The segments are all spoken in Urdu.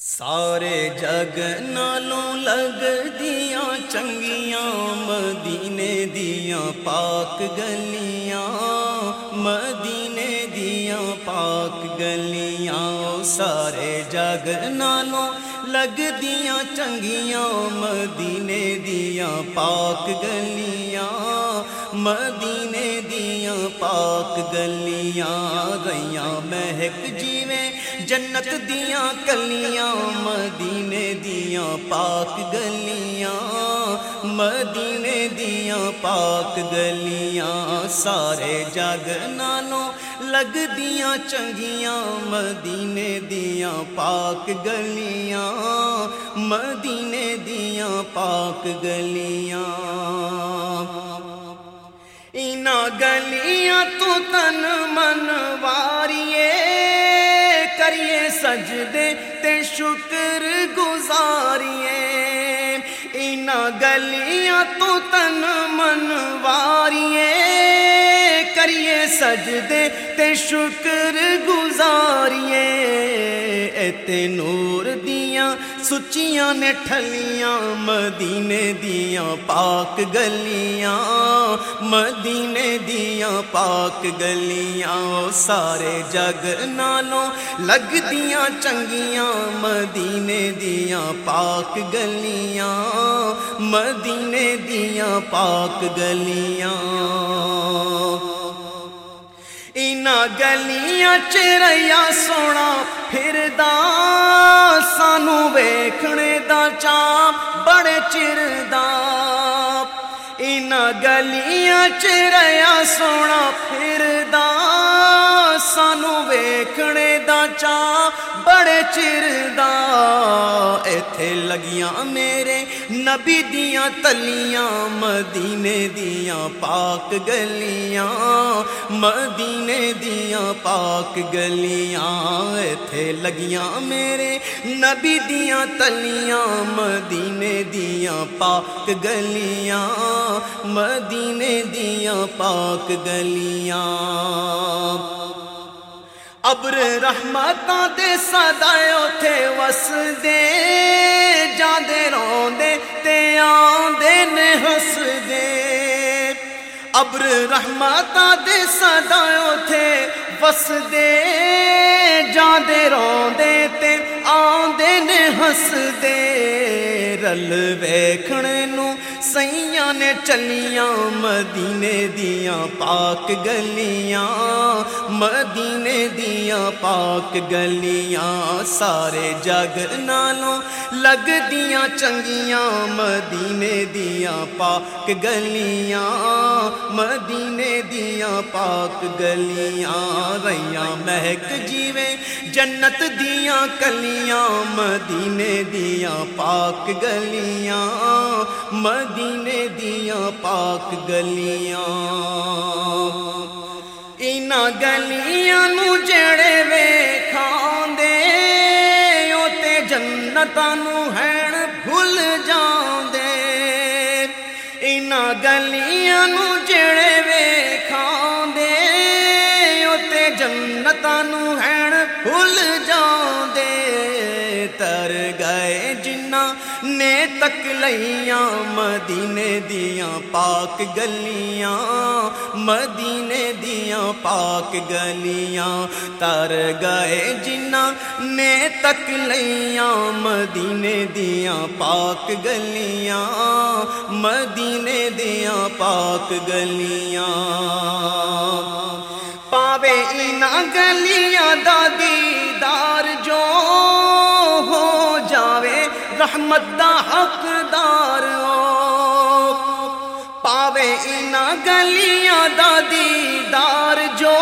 سارے جگ نالوں لگ دیا، چنگیاں مدینے دیا، پاک گلیاں، مدینے دیا، پاک گلیاں، سارے جگ نالوں لگ دیا، چنگیاں مدینے دیا، پاک گلیاں، مدینے دیا، پاک گلیاں، گئیاں مہک جی جنت دیاں کلیاں، مدینے دیاں پاک گلیاں، مدینے دیاں پاک گلیاں، سارے جگ نالوں لگ دیاں چنگیاں، مدینے دیاں پاک گلیاں، مدینے دیاں پاک گلیاں۔ اینا گلیاں تو تن منواری کریے سجدے تے شکر گزاریے۔ ان گلیاں تو تن منواریے۔ کریے سجدے تے شکر گزاریے۔ اے نور دیاں، سچیاں نے ٹھلیاں، مدینے دیاں پاک گلیاں۔ مدینے دیاں پاک گلیاں سارے جگ نالوں لگ لگدیاں چنگیاں۔ مدینے دیاں پاک گلیاں، مدینے دیاں پاک گلیاں۔ ਗਲੀਆਂ ਇਨਾ ਗਲੀਆਂ ਚ ਰਿਆ ਸੋਣਾ ਫਿਰਦਾ ਸਾਨੂੰ ਵੇਖਣੇ ਦਾ ਚਾਹ ਬੜੇ ਚਿਰ ਦਾ ਇਨਾ ਗਲੀਆਂ ਚ ਰਿਆ ਸੋਣਾ ਫਿਰਦਾ ਸਾਨੂੰ ਵੇਖਣੇ چاں بڑے چردا ایتھے لگیاں میرے نبی دیاں تلیاں، مدینے دیاں پاک گلیاں، مدینے دیاں پاک گلیاں ایتھے لگیاں میرے نبی دیاں تلیاں، مدینے دیاں پاک گلیاں، مدینے دیاں پاک گلیاں۔ ਪਾਕ ਗਲੀਆਂ ਅਬਰ ਰਹਿਮਤਾਂ ਦੇ ਸਦਾ ਉਥੇ ਵਸਦੇ ਜਾਂਦੇ ਰੋਂਦੇ ਤੇ ਆਉਂਦੇ ਨੇ ਹੱਸਦੇ ਅਬਰ ਰਹਿਮਤਾਂ ਦੇ ਸਦਾ ਉਥੇ ਵਸਦੇ ਜਾਂਦੇ ਰੋਂਦੇ ਤੇ ਆਉਂਦੇ ਨੇ ਹੱਸਦੇ ਰਲ سیاں نے چلیاں، مدینے دیاں پاک گلیاں، مدینے دیاں پاک گلیاں، سارے جگ نالوں لگ دیاں چنگیاں، مدینے دیاں پاک گلیاں، مدینے دیاں پاک گلیاں، ریاں مہک جیویں جنت دیاں کلیاں، مدینے دیاں پاک گلیاں مد مدینے دیاں پاک گلیاں۔ انہ گلیاں نو جڑے ویکھان دے اوتے جنتاں نو ہن بھول جان دے انہ گلیاں نو جڑے تک لیا مدینے دیاں پاک گلیاں، مدینے دیاں پاک گلیاں۔ تر گئے جنہ نے تک لیا مدینے دیاں پاک گلیاں۔ مدینے دیاں پاک گلیاں۔ پاوے ان گلیاں دا دیدار جو رحمت دا حقدار ہو۔ پاوے اینا گلیاں دا دیدار جو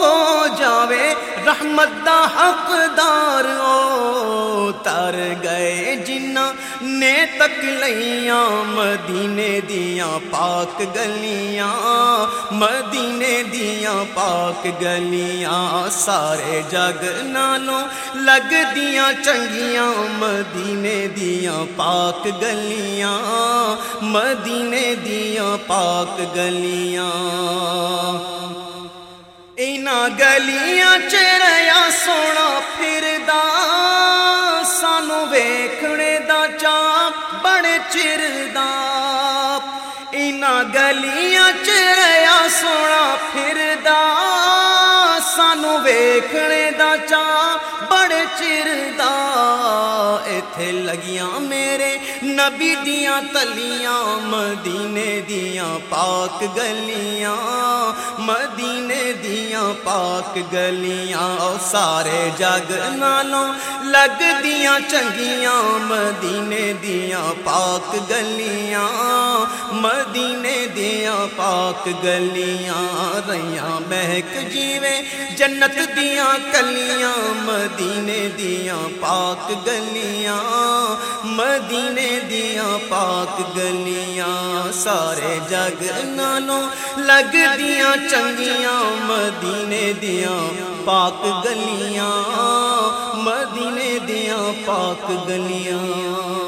ہو جاوے، رحمت دا حقدار ہو۔ تر گئے تک لیاں مدینے دیاں پاک گلیاں، مدینے دیاں پاک گلیاں، سارے جگ نالوں لگ دیاں چنگیاں، مدینے دیاں پاک گلیاں، مدینے دیاں پاک گلیاں۔ اینا گلیاں چریا سونا پھردا چردا گلیاں چریا سونا پھردا سانو ویکھنے دا چا بڑے چردا ایتھے لگیاں میرے نبی دیاں تلیاں، مدینے دیاں پاک گلیاں، مدینے دیاں پاک گلیاں سارے جگ نالوں لگ دیاں چنگیاں، مدینے دیاں پاک گلیاں، مدینے دیاں پاک گلیاں، ریاں مہک جیوے جنت دیاں کلیاں، مدینے دیاں پاک گلیاں مدینے دیا پاک گلیاں، سارے جگ نالوں لگ دیاں چنگیاں۔ مدینے دیا پاک گلیاں، مدینے دیا پاک گلیاں۔